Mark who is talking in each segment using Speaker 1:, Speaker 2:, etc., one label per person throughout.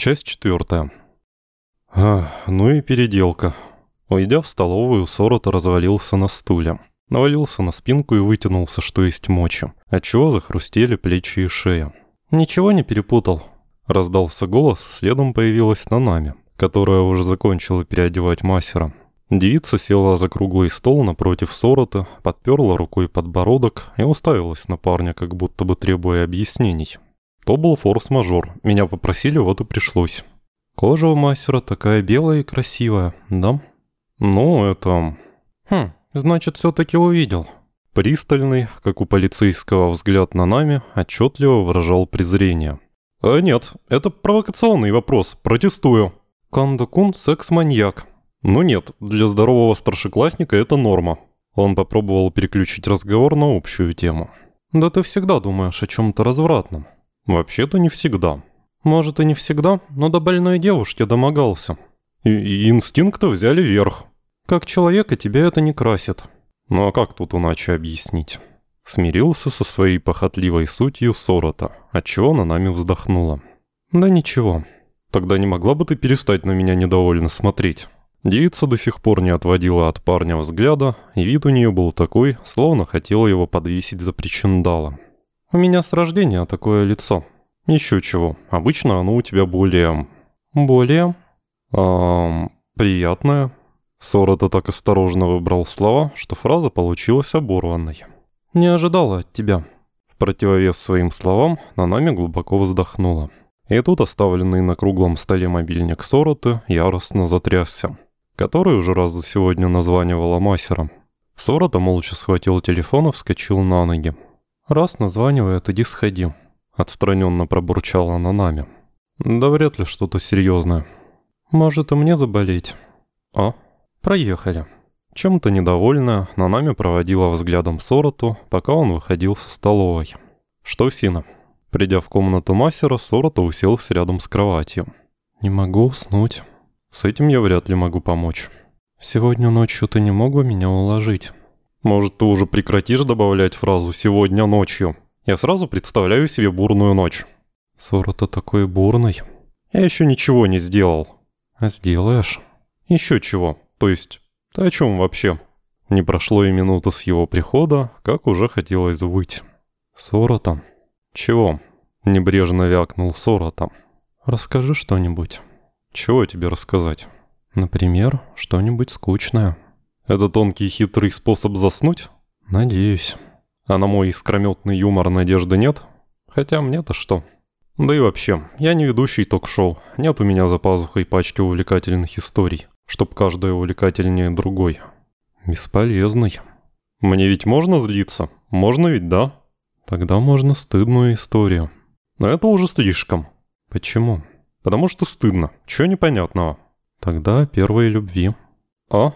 Speaker 1: Часть четвертая. А, ну и переделка. Уйдя в столовую, Сорота развалился на стуле. Навалился на спинку и вытянулся, что есть мочи, отчего захрустели плечи и шея. «Ничего не перепутал?» Раздался голос, следом появилась Нанами, которая уже закончила переодевать мастера. Девица села за круглый стол напротив Сорота, подперла рукой подбородок и уставилась на парня, как будто бы требуя объяснений. То был форс-мажор. Меня попросили, вот и пришлось. Кожа у мастера такая белая и красивая, да? Ну, это... Хм, значит, все-таки увидел. Пристальный, как у полицейского, взгляд на нами отчетливо выражал презрение. «А нет, это провокационный вопрос, протестую». Кандакун – секс-маньяк. Ну нет, для здорового старшеклассника это норма. Он попробовал переключить разговор на общую тему. «Да ты всегда думаешь о чем-то развратном». Вообще-то не всегда. Может и не всегда, но до больной девушки домогался. И, и инстинкты взяли верх. Как человека тебя это не красит. Ну а как тут иначе объяснить? Смирился со своей похотливой сутью Сорота, отчего на нами вздохнула. Да ничего. Тогда не могла бы ты перестать на меня недовольно смотреть? Девица до сих пор не отводила от парня взгляда, и вид у нее был такой, словно хотела его подвесить за причиндала. У меня с рождения такое лицо. Еще чего. Обычно оно у тебя более... Более... Эм... Приятное. Сорота так осторожно выбрал слова, что фраза получилась оборванной. «Не ожидала от тебя». В противовес своим словам, Нанами глубоко вздохнула. И тут оставленный на круглом столе мобильник Сороты яростно затрясся, который уже раз за сегодня названивала Масера. Сорота молча схватил телефон и вскочил на ноги. «Раз названивает, иди сходи», — отстраненно пробурчала она нами. «Да вряд ли что-то серьезное. Может и мне заболеть?» «А? Проехали». Чем-то недовольная, Нанами проводила взглядом Сороту, пока он выходил со столовой. «Что, Сина?» Придя в комнату мастера, Сорота уселся рядом с кроватью. «Не могу уснуть. С этим я вряд ли могу помочь. Сегодня ночью ты не мог бы меня уложить?» Может, ты уже прекратишь добавлять фразу «сегодня ночью»? Я сразу представляю себе бурную ночь. Ссора-то такой бурный. Я еще ничего не сделал. А сделаешь? Еще чего. То есть, ты о чем вообще? Не прошло и минуты с его прихода, как уже хотелось выть. Сорота. Чего? Небрежно вякнул Сорота. Расскажи что-нибудь. Чего тебе рассказать? Например, что-нибудь скучное. Это тонкий хитрый способ заснуть? Надеюсь. А на мой искрометный юмор надежды нет? Хотя мне-то что? Да и вообще, я не ведущий ток-шоу. Нет у меня за пазухой пачки увлекательных историй, чтоб каждая увлекательнее другой. Бесполезный. Мне ведь можно злиться? Можно ведь, да? Тогда можно стыдную историю. Но это уже слишком. Почему? Потому что стыдно. Чего непонятного? Тогда первой любви. А?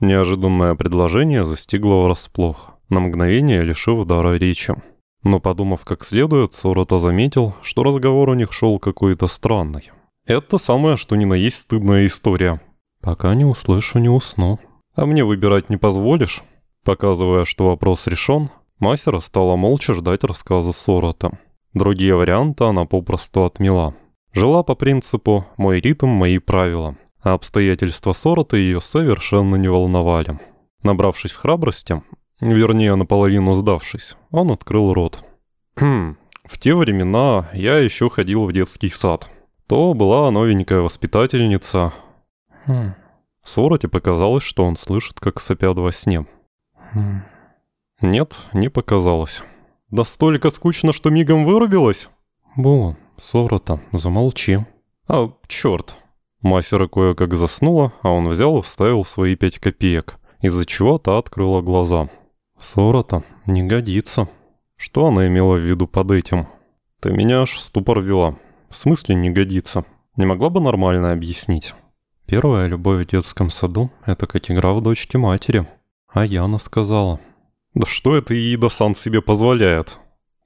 Speaker 1: Неожиданное предложение застигло врасплох, на мгновение лишив дара речи. Но подумав как следует, Сорота заметил, что разговор у них шел какой-то странный. Это самое, что ни на есть стыдная история. Пока не услышу, не усну. А мне выбирать не позволишь? Показывая, что вопрос решен, Масера стала молча ждать рассказа Сорота. Другие варианты она попросту отмела. Жила по принципу «мой ритм, мои правила» а обстоятельства Сорота ее совершенно не волновали. Набравшись храбрости, вернее, наполовину сдавшись, он открыл рот. «Хм, в те времена я еще ходил в детский сад. То была новенькая воспитательница. Хм. Сороте показалось, что он слышит, как сопят во сне. Хм. Нет, не показалось. Да столько скучно, что мигом вырубилась? Бу, Сорота, замолчи. А, черт, Масера кое-как заснула, а он взял и вставил свои пять копеек, из-за чего та открыла глаза. «Ссора-то не годится». Что она имела в виду под этим? «Ты меня аж в ступор вела. В смысле не годится? Не могла бы нормально объяснить?» «Первая любовь в детском саду — это как игра в дочке матери». А Яна сказала. «Да что это Иида-сан себе позволяет?»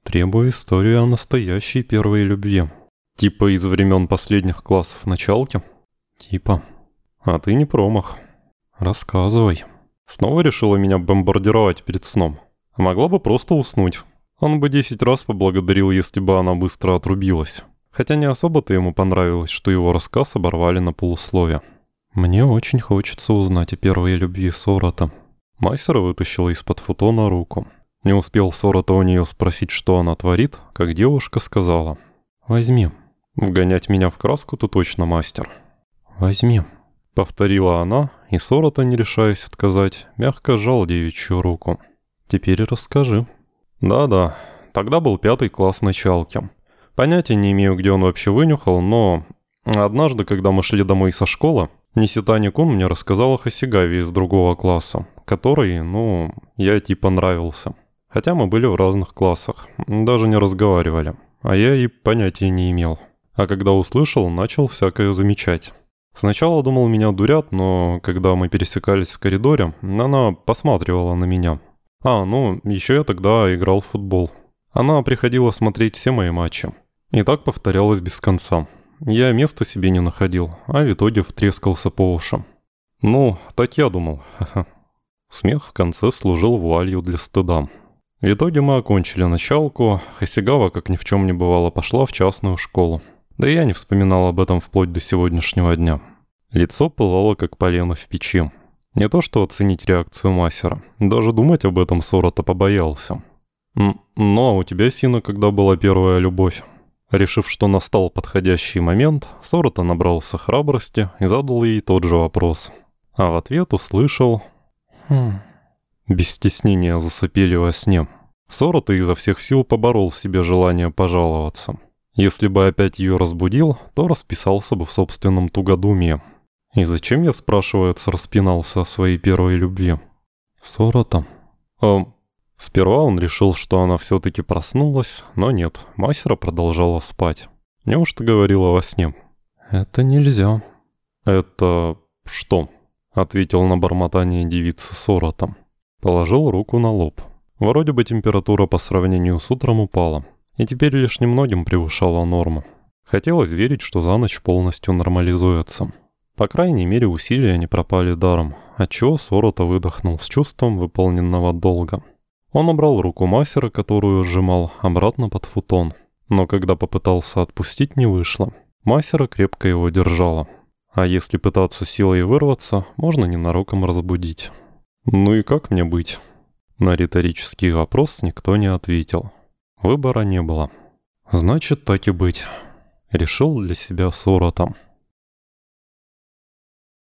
Speaker 1: «Требую историю о настоящей первой любви». Типа из времен последних классов началки. Типа. А ты не промах. Рассказывай. Снова решила меня бомбардировать перед сном. могла бы просто уснуть. Он бы десять раз поблагодарил, если бы она быстро отрубилась. Хотя не особо-то ему понравилось, что его рассказ оборвали на полуслове. «Мне очень хочется узнать о первой любви Сорота». Майсера вытащила из-под футона руку. Не успел Сорота у нее спросить, что она творит, как девушка сказала. «Возьми. Вгонять меня в краску ты точно мастер». «Возьми», — повторила она, и Сорота, не решаясь отказать, мягко сжал девичью руку. «Теперь расскажи». «Да-да, тогда был пятый класс началки. Понятия не имею, где он вообще вынюхал, но однажды, когда мы шли домой со школы, Ниситани Кун мне рассказала Хасигаве из другого класса, который, ну, я типа нравился. Хотя мы были в разных классах, даже не разговаривали, а я и понятия не имел. А когда услышал, начал всякое замечать. Сначала думал, меня дурят, но когда мы пересекались в коридоре, она посматривала на меня. А, ну, еще я тогда играл в футбол. Она приходила смотреть все мои матчи. И так повторялось без конца. Я места себе не находил, а в итоге втрескался по ушам. Ну, так я думал. Смех в конце служил вуалью для стыда. В итоге мы окончили началку, Хасигава, как ни в чем не бывало, пошла в частную школу. Да я не вспоминал об этом вплоть до сегодняшнего дня. Лицо пылало, как полено в печи. Не то что оценить реакцию мастера, даже думать об этом Сорота побоялся. «Ну, а у тебя, Сина, когда была первая любовь?» Решив, что настал подходящий момент, Сорота набрался храбрости и задал ей тот же вопрос. А в ответ услышал... Хм... Без стеснения засыпели во сне. Сорота изо всех сил поборол себе желание пожаловаться. Если бы опять ее разбудил, то расписался бы в собственном тугодумии. И зачем я, спрашивается, распинался о своей первой любви? Сорота. А, Сперва он решил, что она все-таки проснулась, но нет, Масера продолжала спать. Неужто говорила во сне? «Это нельзя». «Это... что?» — ответил на бормотание девицы Сорота. Положил руку на лоб. Вроде бы температура по сравнению с утром упала, и теперь лишь немногим превышала норму. Хотелось верить, что за ночь полностью нормализуется. По крайней мере, усилия не пропали даром, отчего Сорота выдохнул с чувством выполненного долга. Он убрал руку мастера, которую сжимал, обратно под футон. Но когда попытался отпустить, не вышло. Мастера крепко его держала. А если пытаться силой вырваться, можно ненароком разбудить. «Ну и как мне быть?» На риторический вопрос никто не ответил. Выбора не было. «Значит, так и быть», — решил для себя Соротом.